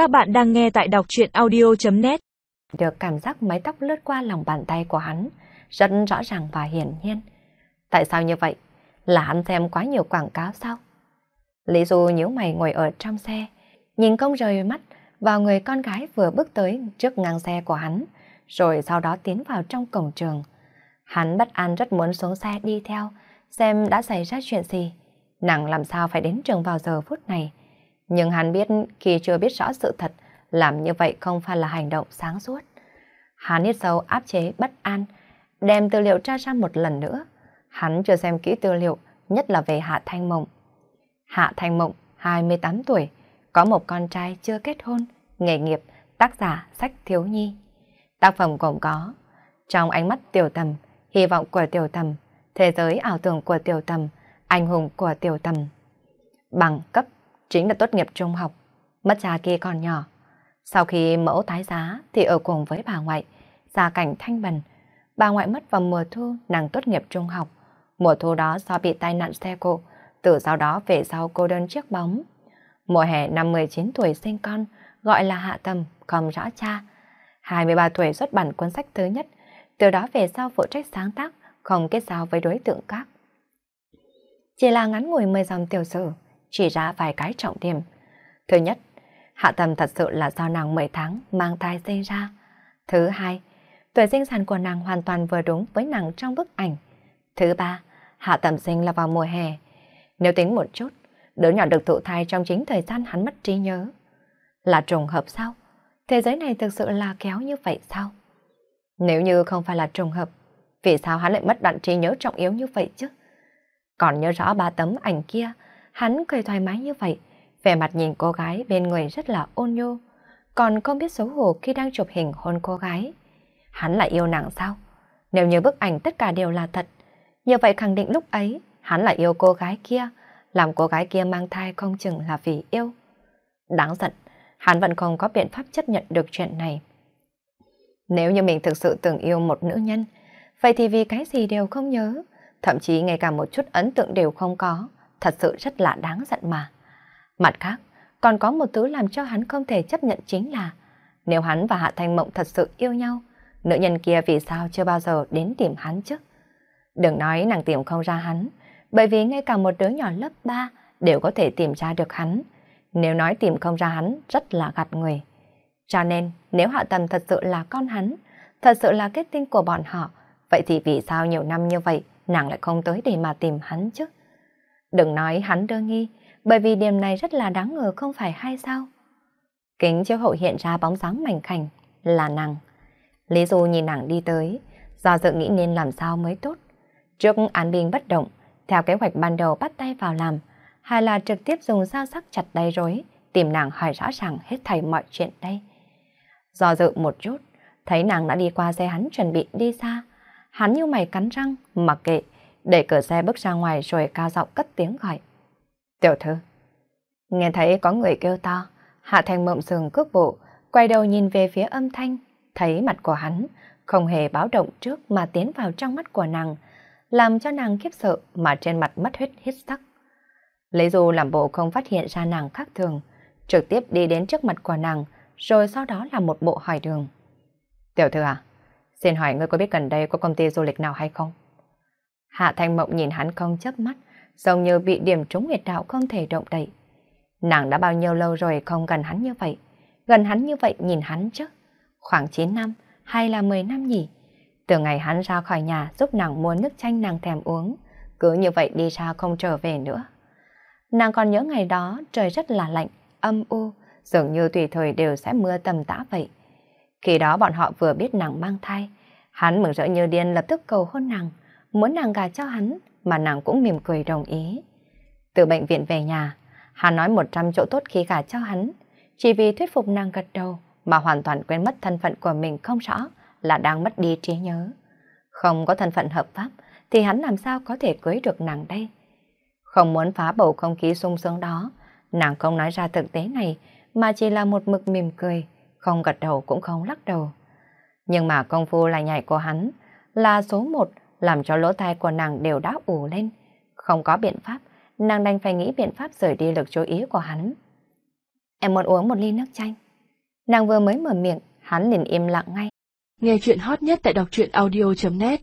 Các bạn đang nghe tại đọc truyện audio.net Được cảm giác mái tóc lướt qua lòng bàn tay của hắn, rất rõ ràng và hiển nhiên. Tại sao như vậy? Là hắn xem quá nhiều quảng cáo sao? Lý Du nhíu mày ngồi ở trong xe, nhìn không rời mắt vào người con gái vừa bước tới trước ngang xe của hắn, rồi sau đó tiến vào trong cổng trường. Hắn bất an rất muốn xuống xe đi theo, xem đã xảy ra chuyện gì. Nàng làm sao phải đến trường vào giờ phút này. Nhưng hắn biết khi chưa biết rõ sự thật, làm như vậy không phải là hành động sáng suốt. Hắn hít sâu áp chế bất an, đem tư liệu tra ra một lần nữa. Hắn chưa xem kỹ tư liệu, nhất là về Hạ Thanh Mộng. Hạ Thanh Mộng, 28 tuổi, có một con trai chưa kết hôn, nghề nghiệp, tác giả, sách thiếu nhi. Tác phẩm gồm có Trong ánh mắt tiểu tầm, hy vọng của tiểu tầm, thế giới ảo tưởng của tiểu tầm, anh hùng của tiểu tầm. Bằng cấp chính là tốt nghiệp trung học, mất cha kia còn nhỏ. Sau khi mẫu tái giá thì ở cùng với bà ngoại, gia cảnh thanh bần. Bà ngoại mất vào mùa thu nàng tốt nghiệp trung học. Mùa thu đó do bị tai nạn xe cộ, từ sau đó về sau cô đơn chiếc bóng. Mùa hè năm 19 tuổi sinh con, gọi là hạ tầm, không rõ cha. 23 tuổi xuất bản cuốn sách thứ nhất, từ đó về sau phụ trách sáng tác, không kết giao với đối tượng khác. Chỉ là ngắn ngủi 10 dòng tiểu sử, chỉ ra vài cái trọng điểm. Thứ nhất, hạ tầm thật sự là do nàng 10 tháng mang thai sinh ra. Thứ hai, tuổi sinh sản của nàng hoàn toàn vừa đúng với nàng trong bức ảnh. Thứ ba, hạ tầm sinh là vào mùa hè. Nếu tính một chút, đứa nhỏ được thụ thai trong chính thời gian hắn mất trí nhớ. Là trùng hợp sao? Thế giới này thực sự là kéo như vậy sao? Nếu như không phải là trùng hợp, vì sao hắn lại mất đoạn trí nhớ trọng yếu như vậy chứ? Còn nhớ rõ ba tấm ảnh kia, hắn cười thoải mái như vậy, vẻ mặt nhìn cô gái bên người rất là ôn nhô, còn không biết xấu hổ khi đang chụp hình hôn cô gái. Hắn lại yêu nàng sao? Nếu như bức ảnh tất cả đều là thật, như vậy khẳng định lúc ấy hắn lại yêu cô gái kia, làm cô gái kia mang thai không chừng là vì yêu. Đáng giận, hắn vẫn không có biện pháp chấp nhận được chuyện này. Nếu như mình thực sự từng yêu một nữ nhân, vậy thì vì cái gì đều không nhớ, thậm chí ngay cả một chút ấn tượng đều không có, thật sự rất là đáng giận mà. Mặt khác, còn có một thứ làm cho hắn không thể chấp nhận chính là nếu hắn và Hạ Thanh Mộng thật sự yêu nhau, nữ nhân kia vì sao chưa bao giờ đến tìm hắn chứ? Đừng nói nàng tìm không ra hắn, bởi vì ngay cả một đứa nhỏ lớp 3 đều có thể tìm ra được hắn. Nếu nói tìm không ra hắn, rất là gạt người. Cho nên, nếu Hạ Tầm thật sự là con hắn, thật sự là kết tinh của bọn họ, vậy thì vì sao nhiều năm như vậy nàng lại không tới để mà tìm hắn chứ? Đừng nói hắn đơ nghi, bởi vì điểm này rất là đáng ngờ không phải hay sao? Kính chiếu hậu hiện ra bóng dáng mảnh khảnh, là nàng. Lý Du nhìn nàng đi tới, do dự nghĩ nên làm sao mới tốt. Trước án binh bất động, theo kế hoạch ban đầu bắt tay vào làm, hay là trực tiếp dùng dao sắc chặt đầy rối, tìm nàng hỏi rõ ràng hết thảy mọi chuyện đây. Do dự một chút, thấy nàng đã đi qua xe hắn chuẩn bị đi xa. Hắn như mày cắn răng, mặc kệ, để cửa xe bước ra ngoài rồi cao giọng cất tiếng gọi. Tiểu thư. Nghe thấy có người kêu to, Hạ Thành mộng dừng cước bộ, quay đầu nhìn về phía âm thanh, thấy mặt của hắn, không hề báo động trước mà tiến vào trong mắt của nàng, làm cho nàng khiếp sợ mà trên mặt mất huyết hít sắc. Lấy dù làm bộ không phát hiện ra nàng khác thường, trực tiếp đi đến trước mặt của nàng, rồi sau đó là một bộ hỏi đường. Tiểu thư à, xin hỏi ngươi có biết gần đây có công ty du lịch nào hay không? Hạ Thanh Mộng nhìn hắn không chớp mắt, giống như bị điểm trúng huyệt đạo không thể động đậy. Nàng đã bao nhiêu lâu rồi không gần hắn như vậy, gần hắn như vậy nhìn hắn chứ. Khoảng 9 năm hay là 10 năm nhỉ? Từ ngày hắn ra khỏi nhà giúp nàng mua nước chanh nàng thèm uống, cứ như vậy đi ra không trở về nữa. Nàng còn nhớ ngày đó trời rất là lạnh, âm u, dường như tùy thời đều sẽ mưa tầm tã vậy. Khi đó bọn họ vừa biết nàng mang thai, hắn mừng rỡ như điên lập tức cầu hôn nàng, muốn nàng gà cho hắn, mà nàng cũng mỉm cười đồng ý. Từ bệnh viện về nhà, hắn nói 100 chỗ tốt khi gà cho hắn, chỉ vì thuyết phục nàng gật đầu mà hoàn toàn quên mất thân phận của mình không rõ là đang mất đi trí nhớ. Không có thân phận hợp pháp thì hắn làm sao có thể cưới được nàng đây? Không muốn phá bầu không khí sung sướng đó, nàng không nói ra thực tế này mà chỉ là một mực mỉm cười, không gật đầu cũng không lắc đầu. Nhưng mà công phu là nhảy của hắn là số một làm cho lỗ tai của nàng đều đã ù lên. Không có biện pháp, nàng đành phải nghĩ biện pháp rời đi lực chú ý của hắn. Em muốn uống một ly nước chanh. Nàng vừa mới mở miệng, hắn liền im lặng ngay. Nghe chuyện hot nhất tại đọc truyện audio.net